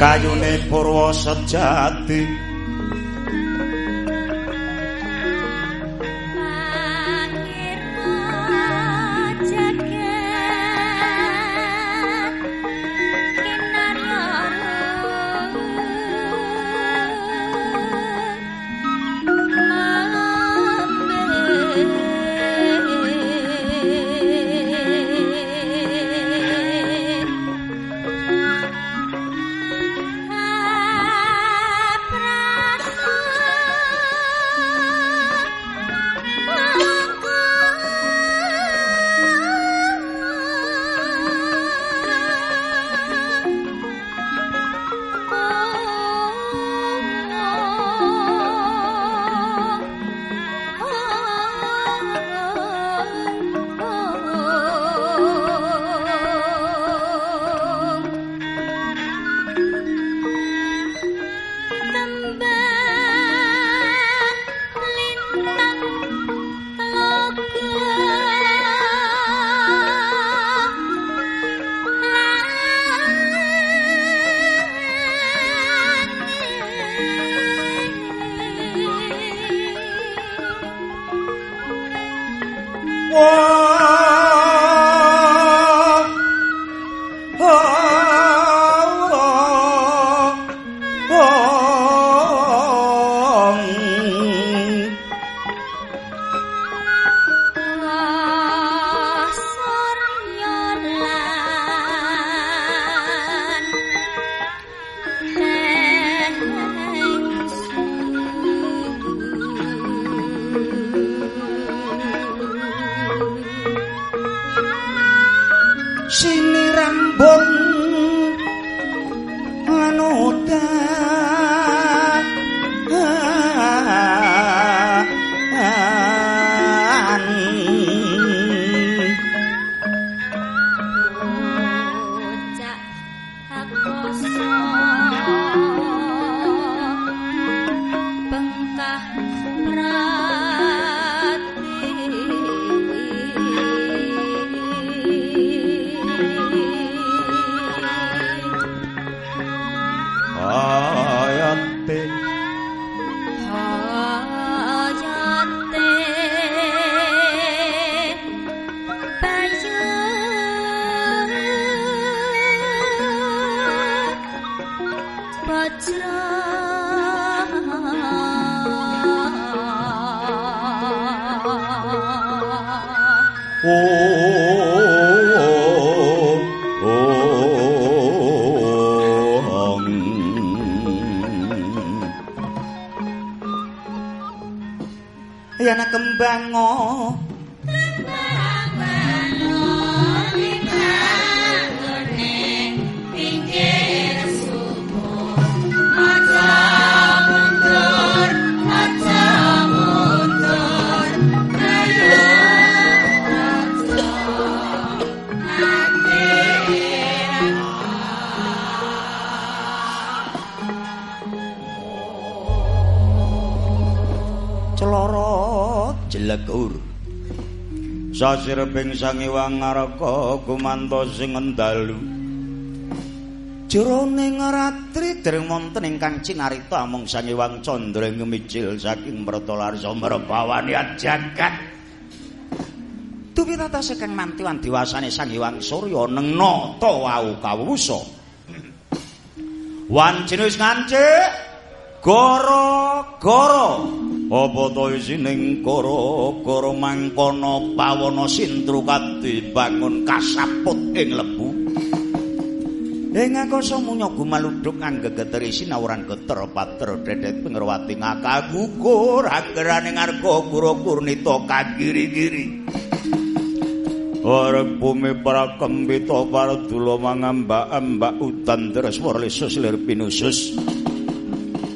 kayune purwa sejati sasirebing sang iwang ngaraka gumantos sing endalu jroning ratri dereng wonten ingkang cinarita amung sang iwang candra ngemicil saking mretolarsa mrepawani jagat. Tuwirata saking mantiwan diwasane sang iwang surya nengna ta wau kawusa wan jenis ngancik goro-goro apa to isining kara-kara mangkono pawana sintru kadi bangun kasaput ing lebu Ing akasa munya gumaludhuk anggegeteri sinawuran geter pater dedet pengerwati ngakal gugur anggerane ngarga guru kurnita kagiri-giri. Arep bumi para kembita para dula mangambak-ambak udan deres warlesus lir pinusus.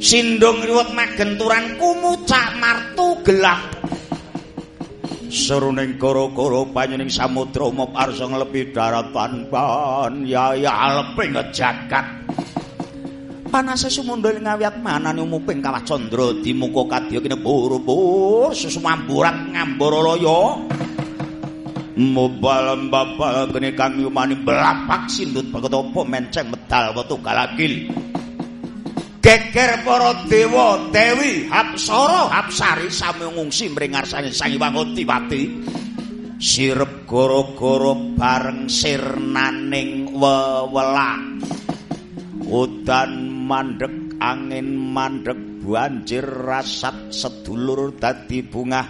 Sindung riwet magenturan kumucak martu gelap. seruning kara-kara panyening samudra mop arsa nglepi daratan pan ya ya aleping jagat panase sumundul ngawiat manane umuping kawah candra di muka kadya kene buru-buru susumamburat ngambara laya. Mobal mbapal kene kang yumani belapak sindut apa menceng medal wetu galagil geger para dewa dewi apsara apsari sami ngungsi mring ngarsane sang Hyang Utiwati sirep gara-gara bareng sirnaning wewelah udan mandek angin mandek banjir rasat sedulur dadi bunga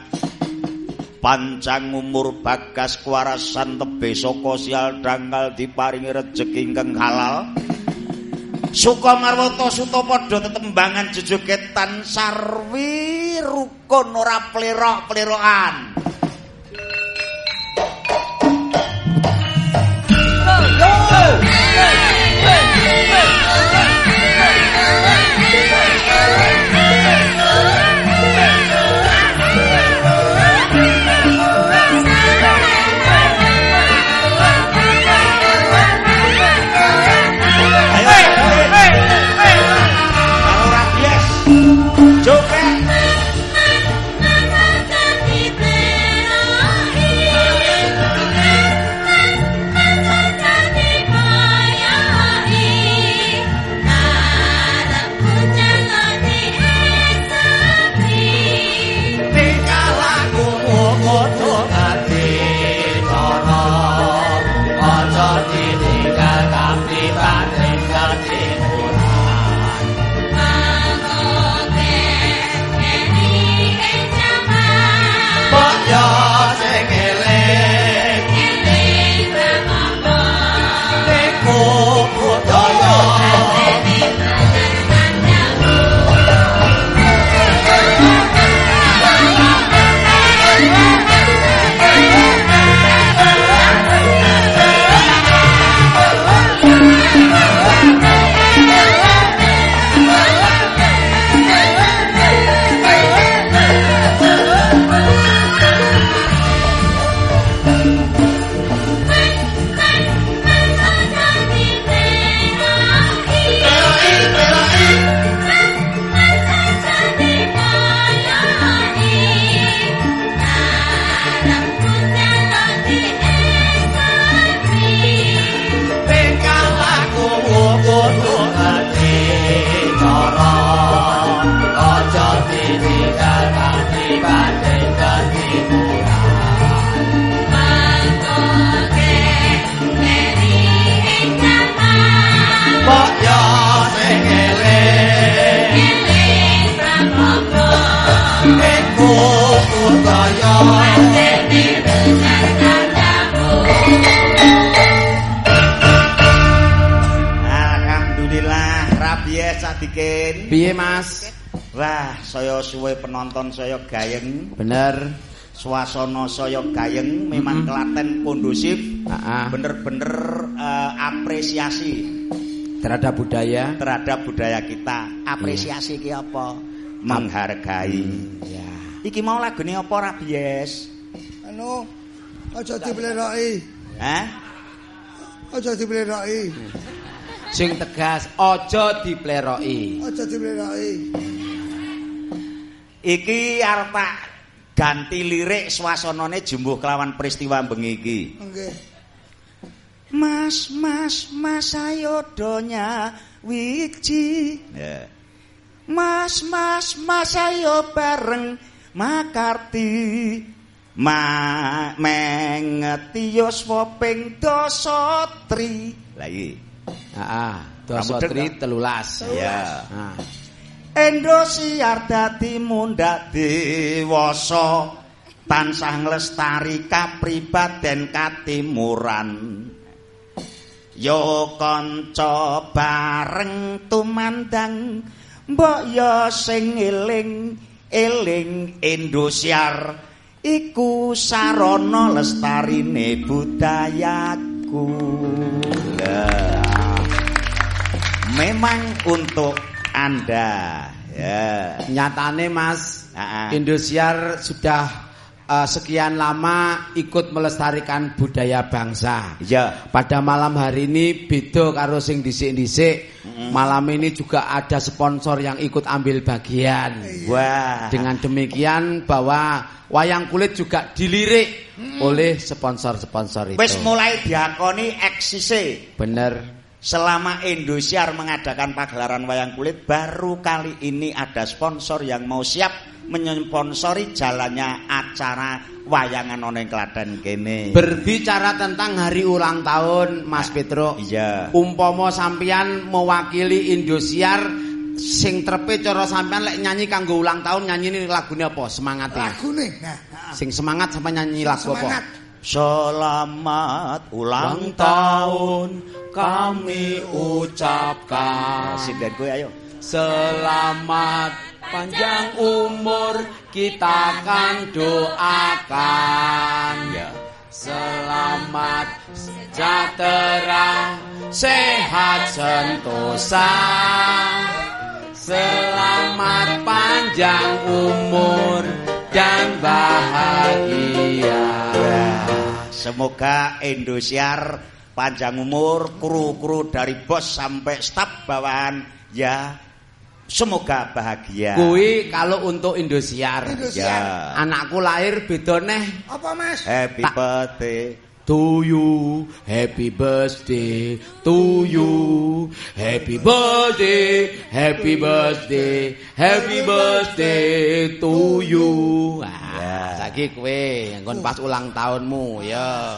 pancang umur bagas kuarasan tebe saka sial dangkal diparingi rejeki ingkang halal Suka marwata suta padha tetembangan jejogetan sarwi rukun ora plerok-plerokan. Saya gayeng. Bener. Suasana saya gayeng, memang mm -hmm. Klaten kondusif. Bener-bener uh, apresiasi terhadap budaya, terhadap budaya kita. Apresiasi yeah. ki apa? Menghargai. Hmm, ya. Iki mau lagune apa Rabies? Anu, aja dipleroki. Hah? Aja dipleroki. Sing tegas, aja dipleroki. Aja dipleroki. Iki arep ganti lirik swasanane jumbuh kelawan peristiwa bengi iki. Nggih. Mas, mas, mas ayo donya wiji. Yeah. Mas, mas, mas ayo bareng makarti. Ma mengeti yuswa ping dosa tri. Lah iki. Heeh, dosa tri 13. Ya. Nah. Endo siar dadi mundhak dewasa tansah nglestari kapribaden katimuran. Yo kanca bareng tumandang mbok yo sing eling eling Indosiar. Iku sarana lestarine budayaku. Memang untuk Anda ya. Nyatane Mas, ah. Indosiar sudah eh, sekian lama ikut melestarikan budaya bangsa. Ya. Pada malam hari ini beda karo sing dhisik-dhisik. Malam ini juga ada sponsor yang ikut ambil bagian. Wah. Dengan demikian bahwa wayang kulit juga dilirik oleh sponsor-sponsor itu. Wis mulai diakoni eksise. Bener. Selama Indosiar mengadakan pagelaran wayang kulit, baru kali ini ada sponsor yang mau siap menyponsori jalannya acara wayangan oneng Klaten kene. Berbicara tentang hari ulang tahun Mas Petro. Iya. Umpama sampean mewakili Indosiar sing trepe cara sampean lek nyanyi kanggo ulang tahun nyanyi ini lagune apa? Semangatnya. Lagune. Nah, nah. Sing semangat sampai nyanyi lagu Semangat. apa? Selamat ulang tahun kami ucapkan. Ayo. Selamat panjang umur kita kan doakan. Ya. Selamat sejahtera, sehat sentosa. Selamat panjang umur dan bahagia. Semoga Indosiar panjang umur, kru-kru dari bos sampai staf bawahan ya semoga bahagia. Kui kalau untuk Indosiar. Indosiar. Ya. Anakku lahir beda neh Apa Mas? Happy Tak- birthday. To you, happy birthday to you, happy birthday, happy birthday, happy birthday to you. Ya. Ah, saiki kowe nggon pas ulang tahunmu ya.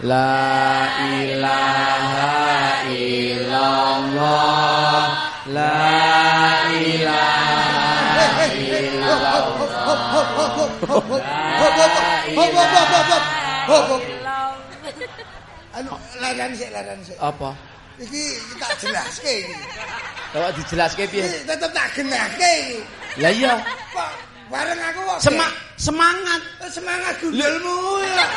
La ilaha illallah, la ilaha illallah. Anu laran sik laran sik. Apa? Iki tak jelaske iki. Coba dijelaske piye? Tetep tak genahke iki. Lah iya, Kok bareng aku kok Sema- semangat. ge- semangat gundulmu.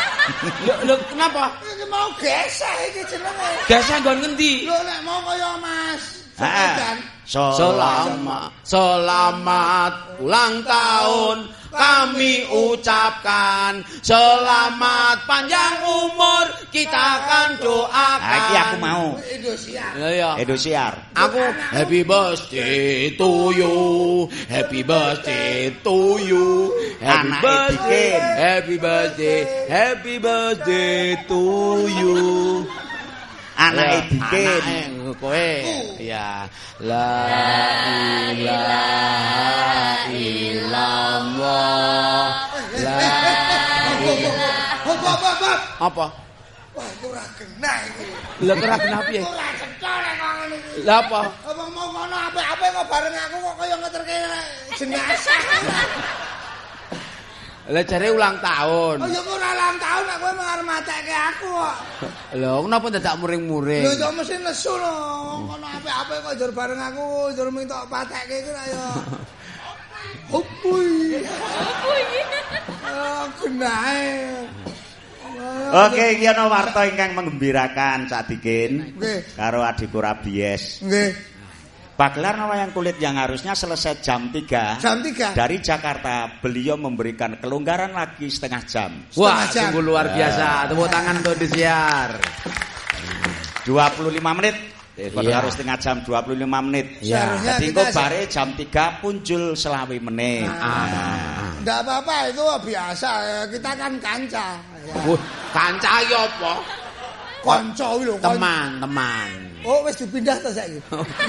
Lho, lho kenapa? Iki mau geseh iki jenenge. Gasnya nggon ngendi? Lho nek mau kaya Mas. Sepadan. Selamat, selamat ulang tahun kami ucapkan selamat panjang umur kita akan doakan. Iki aku mau. Indosiar. Indosiar. Aku happy birthday to you, happy birthday to you, happy Anake birthday, happy birthday, happy birthday to you. Anake anake kowe. Ya. La ilaha illallah. La hop hop. apa? Wah, itu ora genah iki. Lah? Ora nek iki. Apa? Apa mau ngono apik-apik kok bareng aku kok kaya ngeterke jenazah. Lah jare ulang tahun. Oh ya ora ulang tahun nek kowe mengarep matekke aku kok. Lho, kenapa dadak muring-muring? Lho kok mesti nesu lho. Kono apik-apik kok jur bareng aku jur minta patekke iki ra ya. Opui. Oh, genahe. Oke, iki ana warta ingkang menggembirakan Sadikin Nggih. karo adikku Rabies. Nggih. Pagelaran wayang kulit yang harusnya selesai jam 3 Jam 3. dari Jakarta, beliau memberikan kelonggaran lagi setengah jam. Wah, setengah jam. sungguh luar biasa. Tepuk tangan untuk disiar. 25 menit. Eh, Iya. harus setengah jam 25 menit. Iya. Jadi kok bare jam 3 muncul selawi menit. Ah. Enggak apa-apa itu biasa ya. Kita kan kanca. Ya. Wuh, kanca ya apa? Kanca iki lho. kon- Teman, teman. Oh, wis dipindah ta saiki.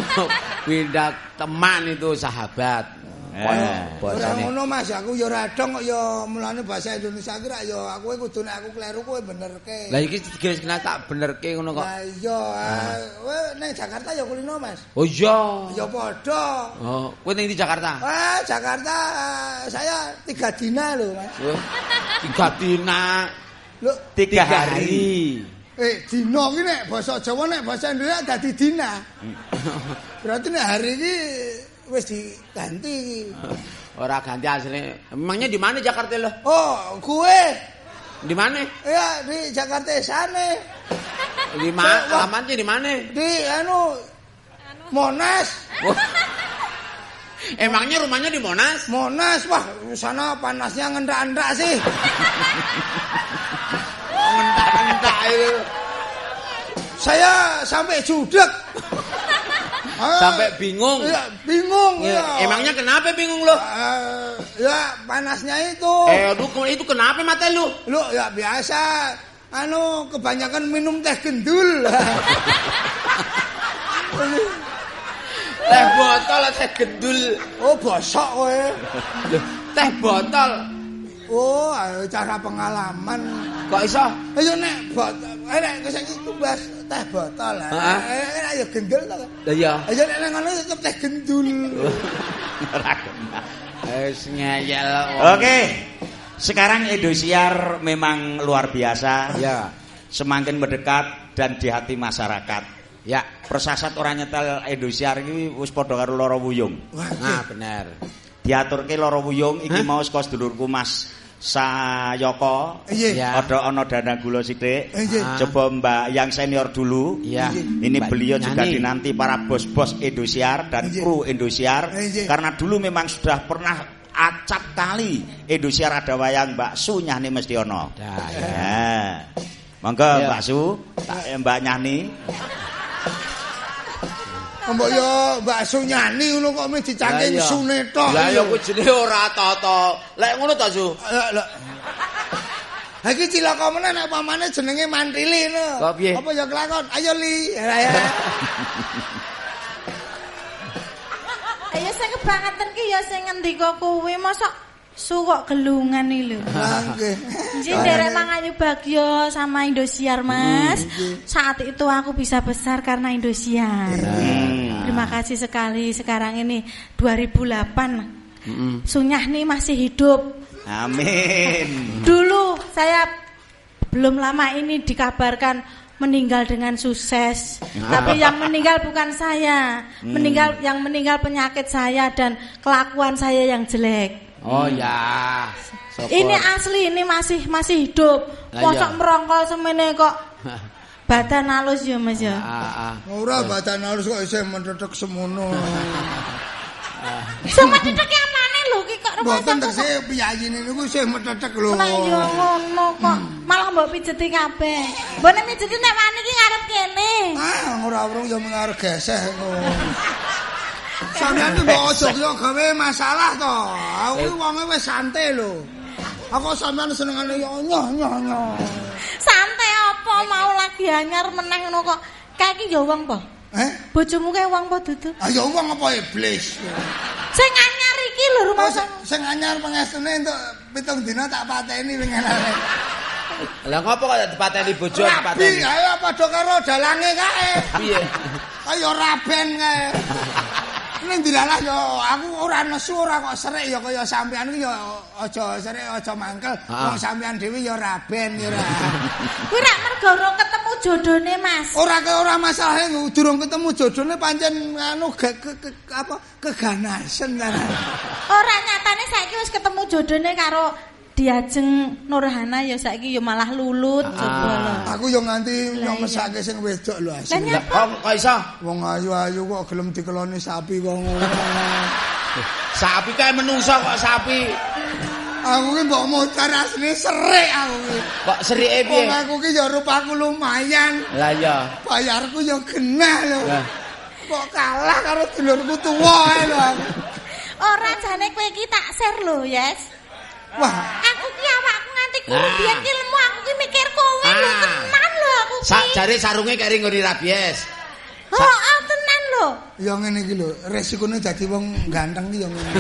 Pindah teman itu sahabat. Eh. Ora ngono Mas, aku ya ora dong kok ya mulane bahasa Indonesia ki ra ya aku kudu nek aku kleru kowe benerke. Lah iki kira kira tak benerke ngono kok. Lah iya, eh, kowe ning Jakarta ya kulino Mas. Oh iya. Ya padha. Oh, kowe ning di Jakarta? Ah, Jakarta eh, saya tiga dina loh Mas. Tiga dina, Loh, Tiga, tiga hari. hari. Eh, dina ki nek basa Jawa nek basa Indonesia dadi dina. Berarti nek hari iki wis diganti. Ora ganti asline. Emangnya di mana Jakarta lo? Oh, gue Di mana? ya di Jakarta sana. Di mana? Alamatnya di mana? Di anu Monas. Emangnya rumahnya di Monas? Monas, wah, sana panasnya ngendak-endak sih. Itu. Saya sampai judek. Ah, Sampai bingung. Iya, bingung. Ya, ya. Emangnya kenapa bingung lo? Eh, ya panasnya itu. Eh, aduh, itu kenapa mata lu? Lu ya biasa anu kebanyakan minum teh gendul. Teh botol teh gendul. oh, bosok kowe. Teh botol. Oh, cara pengalaman. Kok iso? Ayo nek botol, nek saiki tumbas teh botol. Heeh. Eh, eh, ayo gendul to. Lah iya. Ayo nek ngono tetep teh gendul. Wis ngeyel. Oke. Sekarang Indosiar memang luar biasa. Ya. Semakin mendekat dan di hati masyarakat. Ya. Persasat orang nyetel Indosiar iki wis padha karo Loro Wuyung. Wah, Nah, bener. Diaturke Loro Wuyung iki Hah? mau saka sedulurku Mas Sayoko. Ada ana dana gula sithik. Iya. Coba Mbak yang senior dulu. Iya. Ini Mbak beliau juga dinanti para bos-bos Indosiar dan Iya. kru Indosiar Iya. karena dulu memang sudah pernah acap kali Indosiar ada wayang Mbak Su Nyani mesti ono. Dah, ya. Ya. Monggo. Mbak Su, tak- Mbak Nyani. Mbok yo bakso nyani ngono kok mesti dicangking sune tok. Lah ya ku jenenge ora tata. Lek ngono ta, Su? Lah, lah. Ha iki cilaka meneh nek pamane jenenge Mantili ngono. Kok piye? Apa ya kelakon? Ayo Li. Ayo sing kebangetan ki ya sing ngendika kuwi mosok su kok gelungan iki lho. Lah nggih. Nggih derek mangayu bagyo sama Indosiar, Mas. Saat itu aku bisa besar karena Indosiar. Hmm. Terima kasih sekali sekarang ini 2008. Heeh. Sunyah nih masih hidup. Amin. Dulu saya belum lama ini dikabarkan meninggal dengan sukses. Tapi yang meninggal bukan saya. Meninggal yang meninggal penyakit saya dan kelakuan saya yang jelek. Oh ya. Syukur. Ini asli, ini masih masih hidup. Mosok iya. merongkol semene kok badan halus ya Mas ya. Ah, ah. Ora badan harus kok isih mentetek semono. Sama tetek yang mana lho ki kok rumah Mboten tekse piyayine niku isih mentetek lho. Lah yo ngono kok. Malah mbok pijeti kabeh. Mbok nek pijeti nek wani ki ngarep kene. Ah, ora urung yo mengarep geseh ngono. Sampeyan tuh mbok ojo yo gawe masalah to. Aku ki wonge wis santai lho. Aku sampeyan senengane yo nyoh nyoh nyoh. Santai apa mau lagi anyar meneh ngono kok. Kayak iki yo wong po. Eh? Bojomu kae wong po dudu. Ayo wong apa iblis. Sing anyar iki lho rumah Oh, sing, anyar pengestune entuk pitung dina tak pateni winginane. Lah ngopo kok dipateni bojo Rabi, dipateni? ayo padha karo dalange kae. Piye? Ayo raben kae. Ning dilalah yo aku ora nesu ora kok serik ya kaya sampean iki yo aja serik aja mangkel. Ah. Wong sampean dhewe yo raben yo ora. Kuwi rak mergo urung ketemu jodone Mas. Ora ora masalah durung ketemu jodone pancen anu apa keganasan. Ora nyatane saiki wis ketemu jodone karo Diajeng Nurhana ya saiki ya malah lulut coba lho. Aku yo nganti Lah, yo mesake sing wedok lho asli. Lah kok iso? Wong ayu-ayu kok gelem dikeloni sapi kok ngono. Sapi kae menungso kok sapi. Aku ki mbok mocar asli serik aku ki. Kok serike piye? Wong aku ki yo rupaku lumayan. Lah iya. Bayarku yo genah lho. Lah. Kok kalah karo dulurku tuwa lho aku. Ora jane kowe iki tak share lho, Yes. Wah, Aku ki awakku nganti kuwi Ah. biyen ki lemu aku ki mikir kowe lho tenan lho aku ki. Sak jare sarunge kari ngoni rabies. Oh, oh, tenan lho. yo ngene iki lho, resikone dadi wong ganteng ki yo ngene.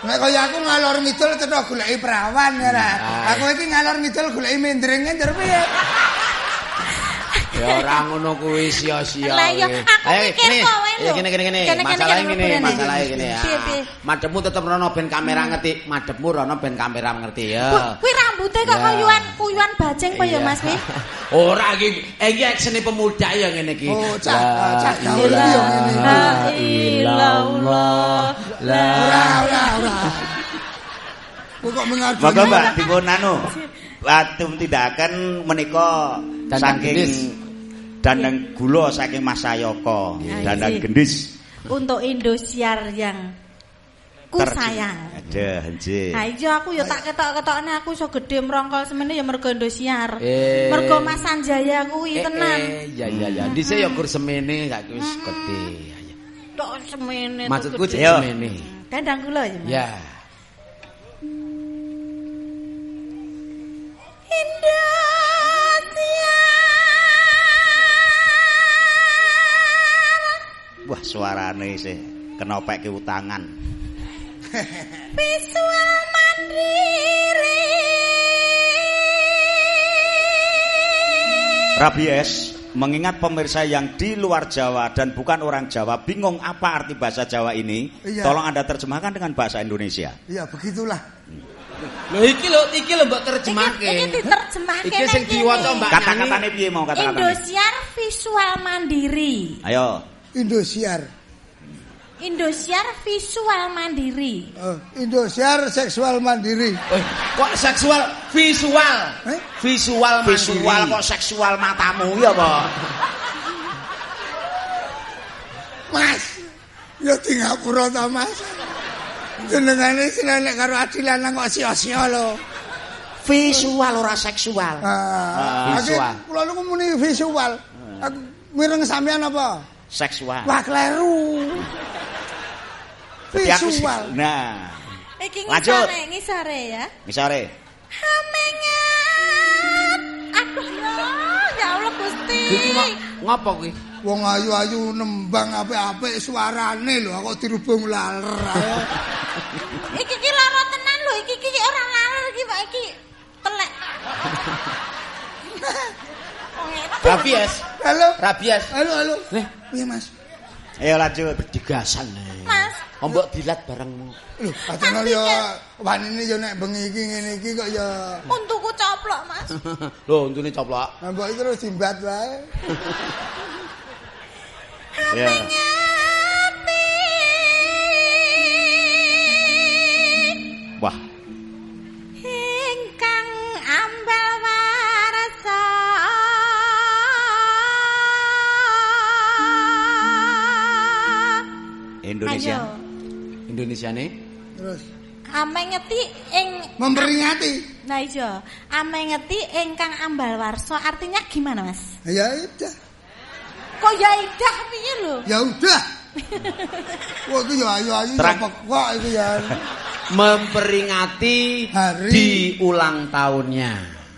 Nek kaya aku ngalor ngidul cetha goleki perawan ya. Ah. Aku iki ngalor ngidul goleki mendreng ndur piye? Ya ora ngono kuwi sia-sia. Lah, ya, aku Ayo, mikir kene. kowe lho. Ya kene kene kene. Kene, ngene, kene. masalahnya ngene ya. Madhepmu tetep rono ben kamera ngerti. Madhepmu rono ben kamera ngerti ya. Kuwi rambutnya kok Ya. kuyuan kuyuan bajing apa ya Iya. Mas Wi? Ora iki iki aksine pemuda ya ngene iki. Oh, cak, La cak gaul iki yo ngene. La ilallah. La Ora, ora, ora. Kok kok mengarep. Monggo Mbak dipun anu. Latum tindakan menika Dandang saking. Dandang gula saking Mas Sayaka, Ya, dandang iya. gendis. untuk Indosiar yang ku Ter- sayang. Ada, nggih. Nah iya aku ya tak ketok-ketokne aku iso gedhe mrongkol semene ya mergo Indosiar. Eh. Mergo Mas Sanjaya kuwi Eh, tenan. Eh, ya ya ya. Dhisik ya gur semene saiki wis gede. Ya. Tok semene. Maksudku gedhe. semene. Dandang kula ya. Ya. Indosiar. Wah, suarane sih kena pek utangan. Visual mandiri. Rabies, mengingat pemirsa yang di luar Jawa dan bukan orang Jawa bingung apa arti bahasa Jawa ini, Iya. tolong Anda terjemahkan dengan bahasa Indonesia. Ya begitulah. Lho iki lho iki lho mbok terjemahke. iki diterjemahke Iki sing diwaca. Mbak Kata-katane piye mau kata-katane? Indosiar visual mandiri. Ayo. Indosiar. Indosiar visual mandiri. Oh, Indosiar seksual mandiri. Eh, kok seksual visual? Eh? Visual Visual mandiri. kok seksual matamu ya apa? Mas. Ya di ngapura ta, Mas. Jenengane sinenek karo Adilan kok sia-sia lho. Visual ora seksual. Ah, visual. aku- Kula niku muni visual. Aku mireng sampean apa? Seksual. Wah, kleru. Visual. Nah, Iki Lanjut. ngisore, ngisore ya. misalnya Hamengat. Aduh ya, ya Allah Gusti. Ngopo kuwi? Wong ayu-ayu nembang apik-apik suarane lho, kok dirubung laler. Iki iki lara tenan lho, iki iki ora laler iki Pak iki. Telek. Rabies. Halo. Rabies. Halo, halo. Nih. Piye, Mas? Ayo lanjut. Digasan. Mas. Ombok dilat barengmu. Lho, padahal ya wanine ya nek bengi iki ngene iki kok ya Untuku coplok, Mas. Lho, untune coplok. mbok iki terus dimbat wae. Ya. Indonesia. Ayo. Indonesiane Terus Ame ngeti ing memperingati. Nah iya, ame ngeti ingkang ambal warsa artinya gimana, Mas? Ya udah. Kok ya idah piye lho? Ya udah. Wah, itu ya ayu-ayu ya pokok itu ya. memperingati Hari. di ulang tahunnya.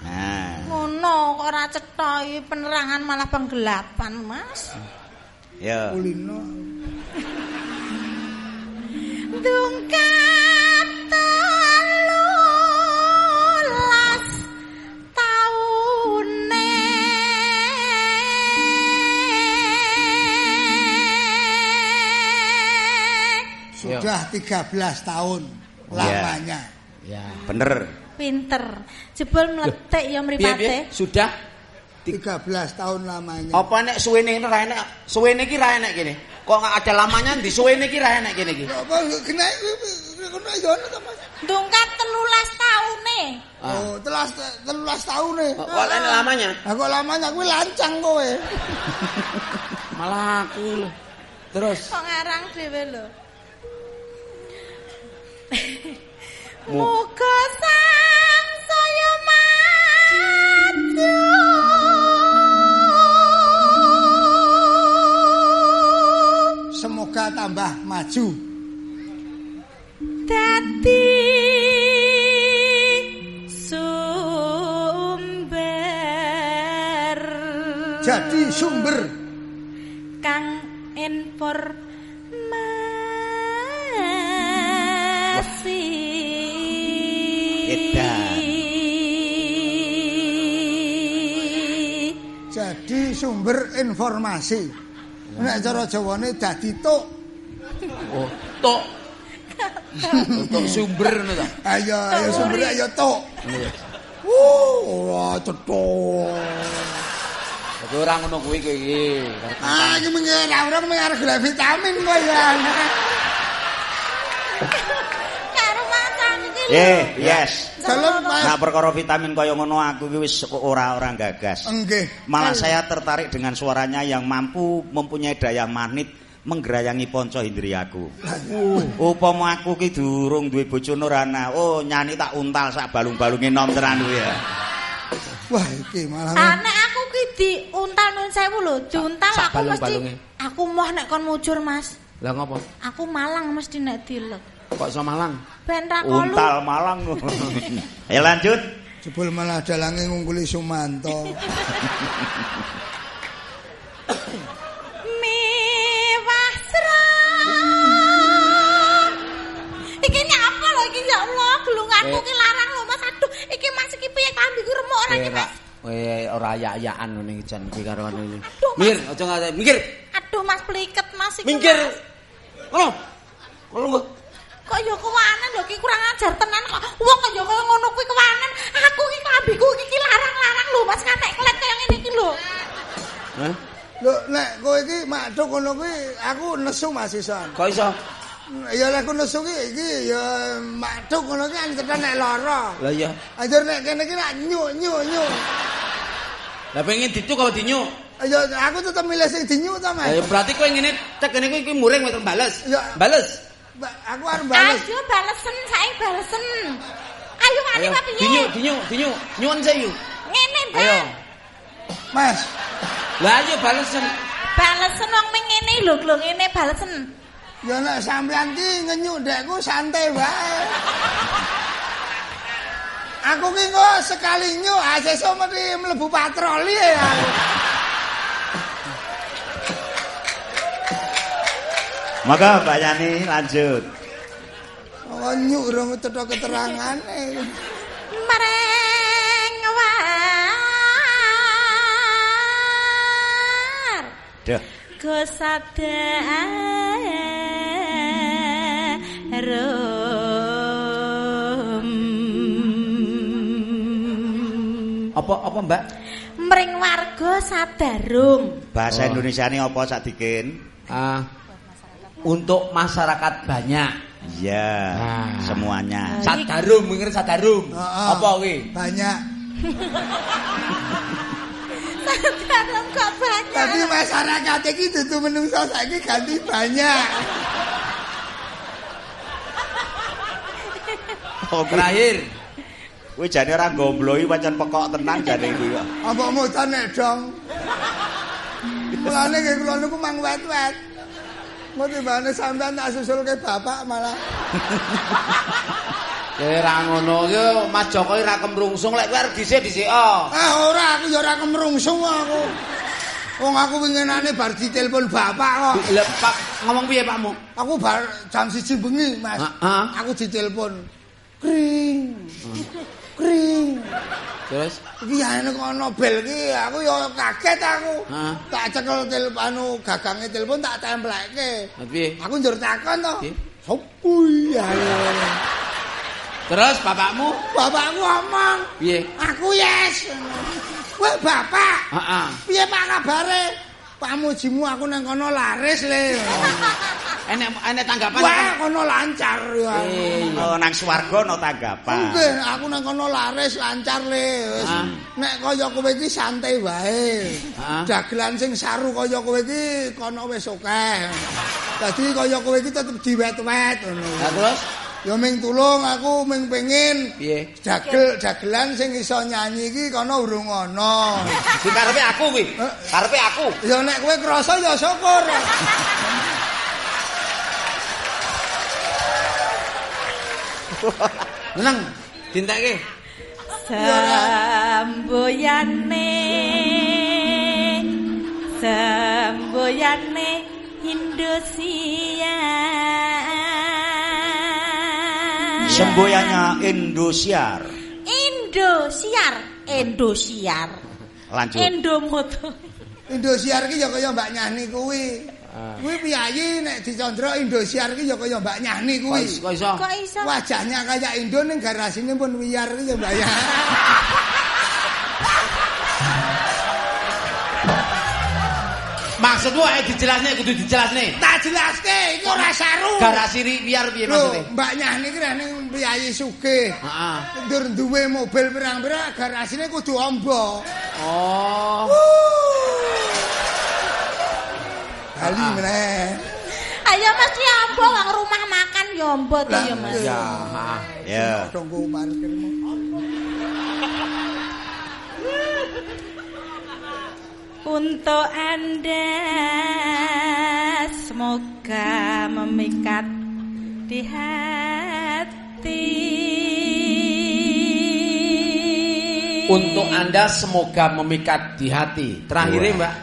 Nah, Ngono kok ora cetha iki penerangan malah penggelapan, Mas. ya. Kulino. Sudah 13 tahun lamanya. Ya. Bener. pinter jebul meletik ya mripate Sudah 13 tahun lamanya. apa nek suwene ini ra enek? Suwene iki ra enek kene. Kok nggak ada lamanya di suwene iki ra enek kene iki. Apa kena kena ya ono ta Mas? dungkat telulas taune Oh, telas telulas tahun nih. Kok enek lamanya? Nah, kok lamanya kuwi lancang kowe. Malah aku lho. Terus kok ngarang dhewe lho Mu- Muga sang saya maju Semoga tambah maju. dadi sumber Jadi sumber kang informasi Edan. jadi sumber informasi. Nek cara Jawane dadi tuk. Oh, tok. Untuk sumber ngono ta. Ayo, ayo sumber ayo. Wuh, ora cethuk. Tapi ora ngono kuwi kowe iki. Ah, iki mengira ora mengira gula vitamin kok ya. Eh, yes. Dalam Nah, perkara vitamin kaya ngono aku iki wis ora-ora gagas. Enggih. Malah saya tertarik dengan suaranya yang mampu mempunyai daya magnet menggerayangi ponco indriaku. Upama aku ki durung duwe bojo Nurana, oh nyanyi tak untal sak balung-balunge nom tenan kuwi ya. Wah, iki malah Anek aku ki diuntal nun sewu lho, diuntal aku mesti aku moh nek kon mujur Mas. Lah ngopo? Aku malang mesti nek dilek. Kok iso Malang? Ben ra kolu. Untal Malang. Ayo lanjut. jebul malah dalange ngungkuli Sumanto. Miwasra. Iki nyapa lho iki ya Allah, gelunganku Eh. ki larang lho Mas. Aduh, iki Mas iki piye kambiku remuk ora iki Ora. Mas. Kowe ora ayak-ayakan ngene iki jan kuwi karo anu iki. Minggir, aja ngate. Minggir. Aduh Mas pliket Mas iki. Minggir. Ngono. Ngono kok. Ya kewanen lho ki kurang ajar tenan kok. Wong kok ya kaya ngono kuwi kewanen. Aku ki kambiku iki larang-larang lho Mas ngantek klet kaya ngene iki lho. Hah? Lho, nek kowe iki makduk ngono kuwi aku nesu Mas Ison. Kok iso? Ya lek aku nesu ki iki ya makduk ngono ki ancetan nek lara. Lah iya. Anjir nek kene ki nak nyuk nyuk nyuk. Lah pengen dicuk apa dinyuk? Ya aku tetep milih sing dinyuk ta, Mas. Eh berarti kowe ngene cek ngene kuwi kuwi muring wis bales. Ya. Bales. Ba- Aku arep bales. Ayo balesen sae balesen. Ayo Ayo. apa piye? Dinyuk, dinyuk, dinyuk. Nyuwun sayu. Ngene, Mbak. Ayo. Mas, Lah ayo balesen. Balesen wong ming ngene lho, lho ngene balesen. ya nek sampean ki ngenyuk dekku santai wae. Aku ki kok sekali nyuk, ah sesuk mesti mlebu patroli ya. aku. Maka Mbak Yani lanjut. Oh nyuk urung cetha keterangane. Mareng war. Duh. Kesadarum. Apa apa Mbak? Mring warga sadarum. Bahasa Oh. Indonesia ini apa Sadikin? Ah, untuk masyarakat banyak. Iya, Ah. semuanya. Sadarum, mungkin sadarum. Heeh. Apa kuwi? Banyak. Sadarum kok banyak. Tadi masyarakat iki dudu menungso saiki ganti banyak. Oh, kuwi- Terakhir. kuwi jane ora gombloi pancen pekok tenan jane kuwi. kok. Apa mudan nek dong? Mulane nggih kula niku mang wet-wet. Mau timbane sampean tak susulke bapak malah. Kowe ra ngono yo Mas Joko ora kemrungsung lek kowe arep dhisik-dhisik oh. Ah ora aku ya ora kemrungsung aku. Wong aku winginane bar ditelepon bapak kok. Lah Pak ngomong piye Pakmu? Aku bar jam 1 bengi, Mas. Aku ditelepon. Kring. Kring. Terus ya kok ana bel iki, aku ya kaget aku. Heeh. Tak cekel telepon anu gagange telepon tak templekke. Piye? Aku njur takon to. Sopo ya? Terus bapakmu Bapakku ngomong, piye? aku yes. Weh bapak, Heeh. piye pak kabare? Pamujimu aku nang kono laris le. Enek enek tanggapan Wah, kono lancar ya. Eh, Oh, nang swarga ana tanggapan. Nggih, aku nang kono laris lancar le. Wis, Ah. Nek kaya kowe iki santai wae. Ah. Dagelan sing saru kaya kowe iki kono wis akeh. Dadi kaya kowe iki tetep diwet-wet ngono. Lah terus Ya ming tulung aku ming pengin piye? dagel dagelan sing iso nyanyi iki kono urung ana. Sing karepe aku kuwi. Karepe aku. Ya nek kowe krasa ya syukur. Meneng dintekke. Semboyane Semboyane Indonesia Semboyannya Indosiar. Indosiar Indosiar Lanjut. Indomoto. Indosiar ki ya kaya Mbak Nyani kuwi. Ah. Kuwi piyayi nek dicondro Indosiar ki ya kaya Mbak Nyani kuwi. Kok iso? Wajahnya kayak Indo ning garasine pun wiyar ki ya Mbak ya. Maksudmu ae dijelasne kudu dijelasne. Tak jelaske iku ora saru. Garasi biar piye Lho, maksudnya? Mbak Nyani ki rene piyayi sugih. Heeh. Ndur duwe mobil pirang-pirang garasine kudu ombo. Oh. Bali meneh. Ayo Mas ya ambo wong rumah makan ya ambo to ya Mas. Ya. Ah. Ya. Tunggu parkirmu. Untuk Anda semoga memikat di hati. Untuk Anda semoga memikat di hati. Terakhirnya, Wah. Mbak.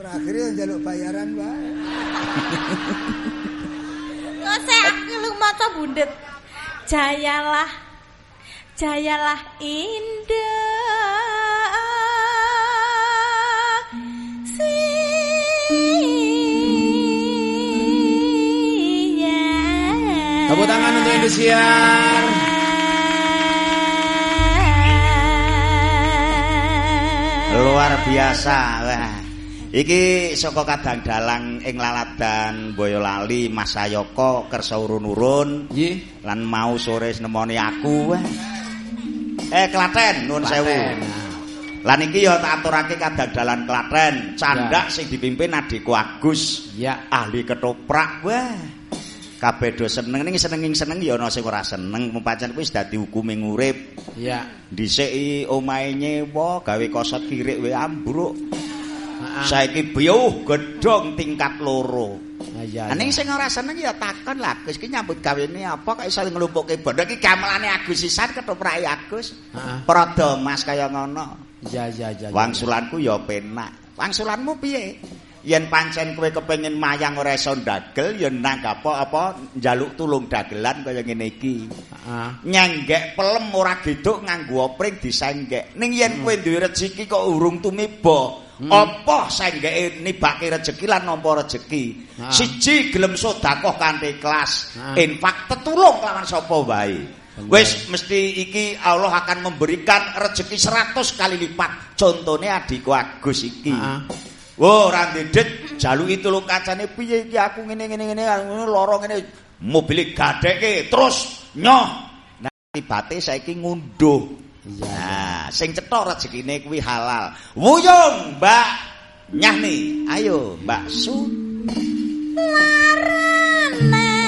Terakhirnya njaluk bayaran, Mbak. Kok saya aku lu maca bundet. Jayalah. Jayalah Indonesia. Tepuk tangan untuk Indosiar. Luar biasa. Wah. Iki saka kadang dalang ing laladan Boyolali Mas Ayoko kersa urun-urun Nggih. lan mau sore nemoni aku. Wah. Eh Klaten nuwun sewu. Klaten. Lan iki ya tak aturake kadang dalan Klaten, candak sing dipimpin adikku Agus, Ya. ahli ketoprak. Wah. Kabeh do seneng ning senenging seneng ya ana sing ora seneng, pancen kuwi wis dadi hukume ngurip. Ya. Dhisik omahe nyewa gawe kosot kirik wae ambruk. Saiki biyuh gedhong tingkat loro. Ah, ya, Ning ya. sing ora seneng ya takon lah Agus iki nyambut gawene apa kok iso nglumpukke bondo iki gamelane Agus sisan ketoprake Agus. Prada Mas kaya ngono. Ya, ya, ya. ya. Wangsulanku ya penak. Wangsulanmu piye? Yen pancen kowe kepengin mayang ora iso ndagel ya nang apa apa njaluk tulung dagelan kaya ngene iki. Heeh. Nyenggek pelem ora geduk nganggo opring disenggek. Ning yen kowe duwe rezeki kok urung tumiba, apa senggeke nibake rezeki lan nampa rezeki. Ah. Siji gelem sedekah kanthi ikhlas, infak tetulung lawan sapa wae. Wis mesti iki Allah akan memberikan rezeki 100 kali lipat. Contone adikku Agus iki. Ah. Wo ora ndedet jaluki tulung kacane piye iki aku ngene ngene ngene ngene lara ngene mobil gadekke terus nyoh. Nah tibate saiki ngunduh. Iya. Nah, sing cetok rezekine kuwi halal. Wuyung, Mbak Nyahni. Ayo, Mbak Su. Larane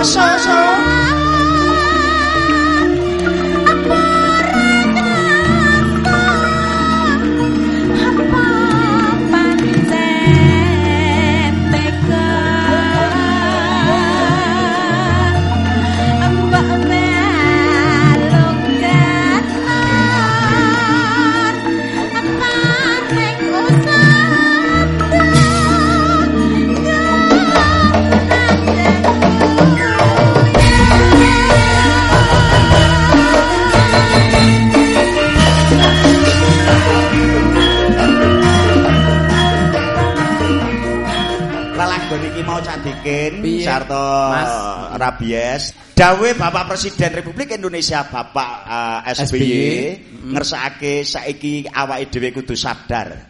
Lelagon rabies. Dawe Bapak Presiden Republik Indonesia Bapak eh, SBY SBY, ngersakake saiki awake dhewe kudu sadar.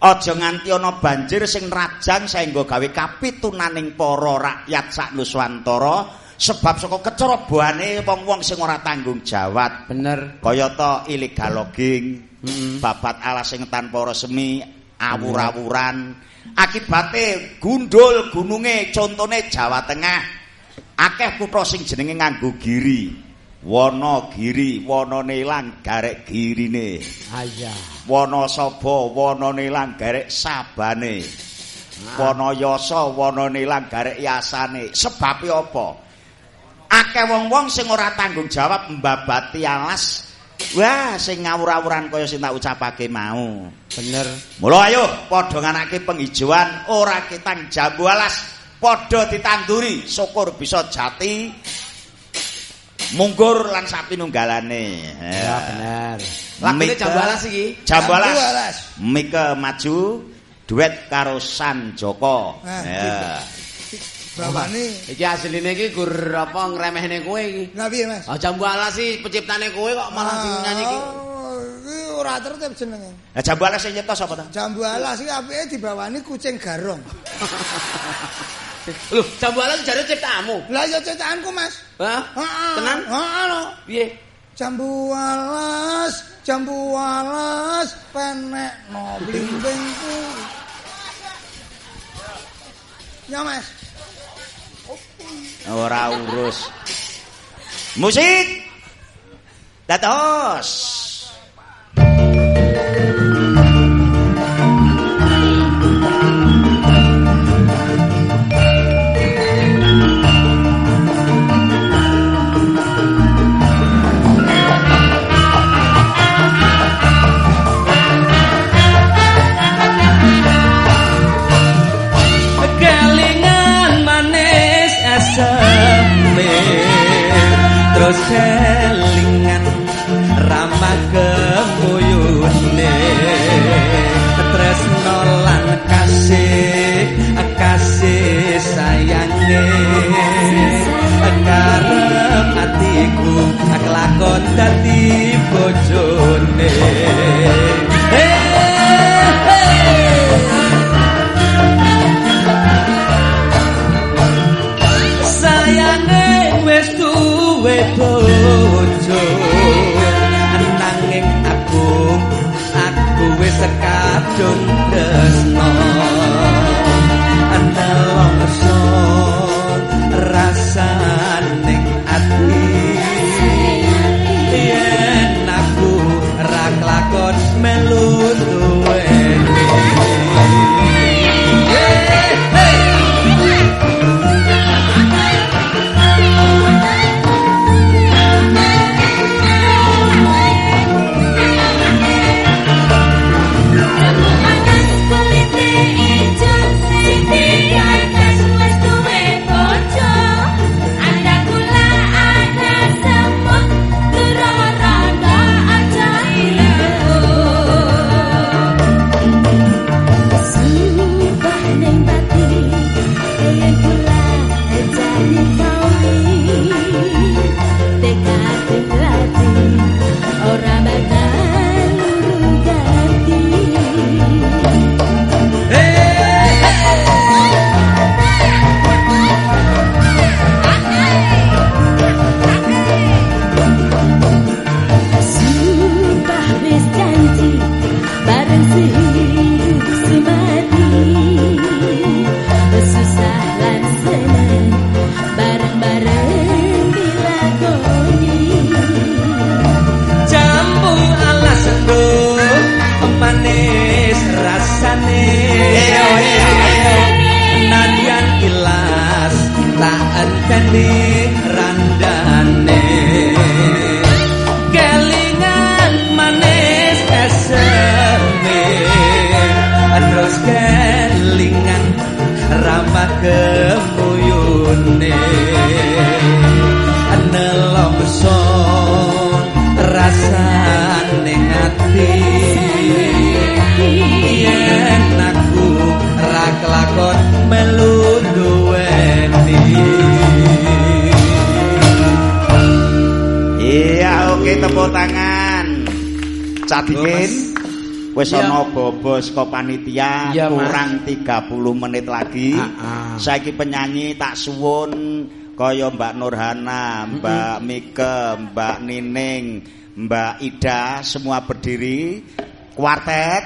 Aja nganti ana banjir sing rajang saengga gawe kapitunaning para rakyat sak Nuswantara sebab saka kecerobohane wong-wong sing ora tanggung jawab. Bener. kaya to illegal logging, Mm-mm. babat alas sing tanpa resmi, awur-awuran. Akibate gundul gununge contone Jawa Tengah. Akeh kutha sing jenenge nganggo giri. Wonogiri, wanane ilang garek girine. Aya. Wanasaba, wanane ilang garek sabane. Wanayasa, wanane ilang garek yasane. Sebabe apa? Akeh wong-wong sing ora tanggung jawab mbabati alas. Wah, sing ngawur-awuran kaya sing tak ucapake mau. Bener. Mula ayo padha nganake penghijauan ora ketang jambu alas, padha ditanduri syukur bisa jati munggur lan sapi nunggalane. Ya bener. Lagune Mika- jambu alas iki. Jambu alas. Jambu alas. Mika maju duet karo San Joko. Nah, Ya. Bawane. Iki asline iki gur apa ngremehne kowe iki. Lah piye, Mas? Ah jambu alas iki penciptane kowe kok malah sing nyanyi iki. Oh, iki ora tertib jenenge. Lah jambu alas sing nyipta sapa ta? Jambu alas iki apike dibawani kucing garong. Lho, jambu alas jare ciptamu. Lah ya cetakanku, Mas. Hah? Heeh. Tenan? Heeh lho. Piye? Jambu alas, jambu alas penek no blimbingku. Ya, Mas. Ora urus. Musik. Dados. Catikin. Wis ana bobo saka panitia Mas. kurang 30 menit lagi. Ah, ah. Saiki penyanyi tak suwun kaya Mbak Nurhana, Mbak Mike, Mbak Nining, Mbak Ida semua berdiri kuartet.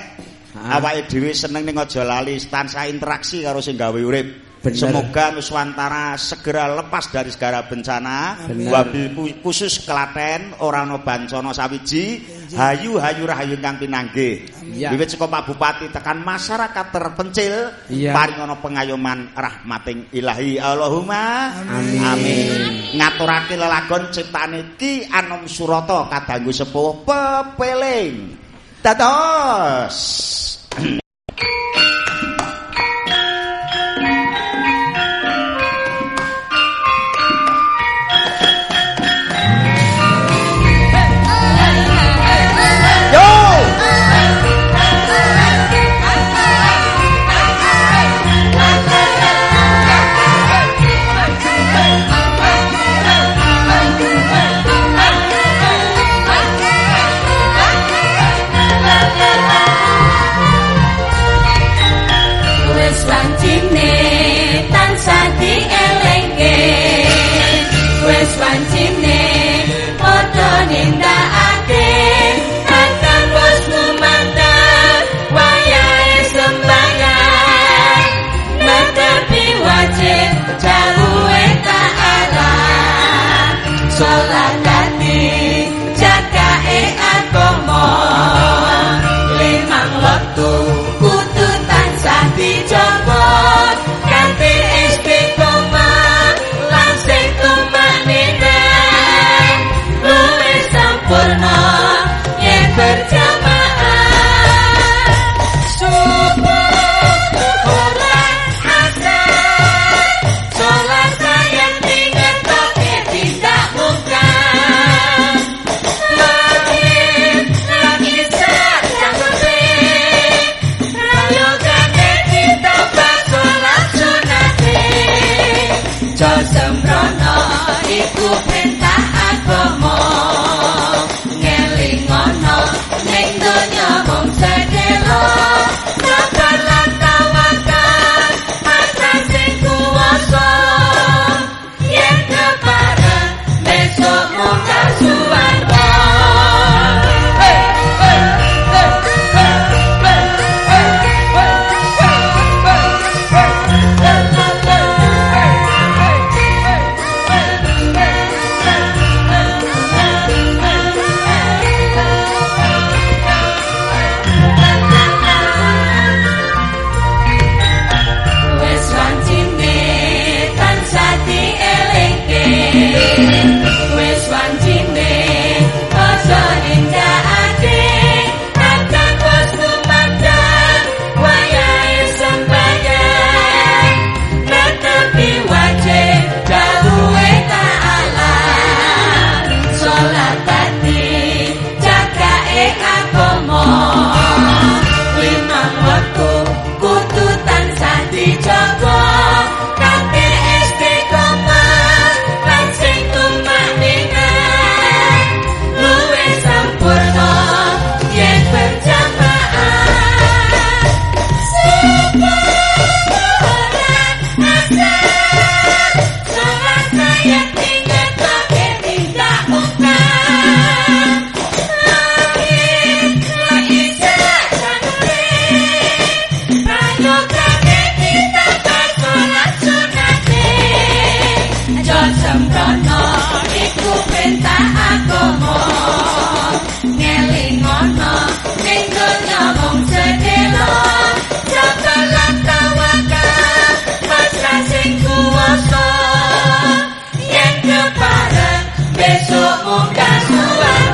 Ah. Awake dhewe seneng ning aja lali tansah interaksi karo sing gawe urip. Bener. Semoga Nuswantara segera lepas dari segala bencana. Wabil khusus Klaten ora ana bancana sawiji, hayu hayu rahayu kang pinanggih. Iya. Wiwit saka Pak Bupati tekan masyarakat terpencil, Iya. paring ana pengayoman rahmating ilahi. Allahumma Amin. amin. Ngaturake lelagon ciptane Ki Anom Surata kadanggu sepuh pepeling. Dados. Padha nindakake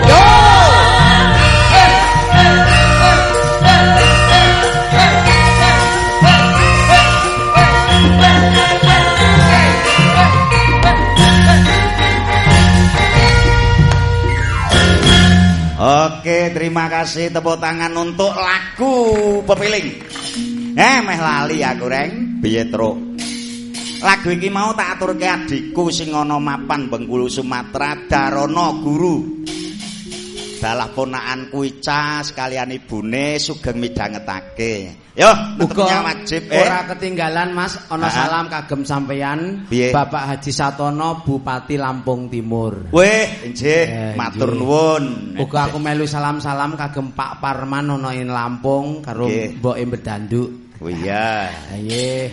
yo Oke, terima kasih tepuk tangan untuk lagu pepiling. Eh, meh lali aku, Reng. Pietro. Lagu iki mau tak aturke adikku sing ana mapan Bengkulu Sumatera Darono Guru. Dalah ponakanku Ica sekalian ibune sugeng midhangetake. Yo, Uga wajib eh. ora ketinggalan Mas, ana Ah. salam kagem sampeyan? Bapak Haji Satono Bupati Lampung Timur. Weh, nggih, Eh, matur nuwun. Uga aku melu salam-salam kagem Pak Parman ana ing Lampung karo mboke bedanduk. Oh iya. Nggih.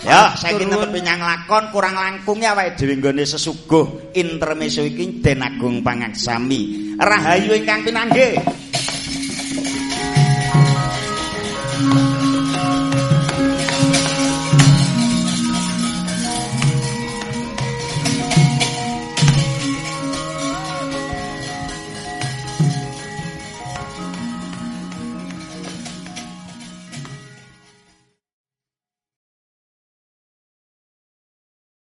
Ya, saiki Matur nuwun. netepi nyang lakon kurang langkung ya awake dhewe nggone sesuguh intermezzo iki Den Agung Pangaksami. Rahayu ingkang pinanggih.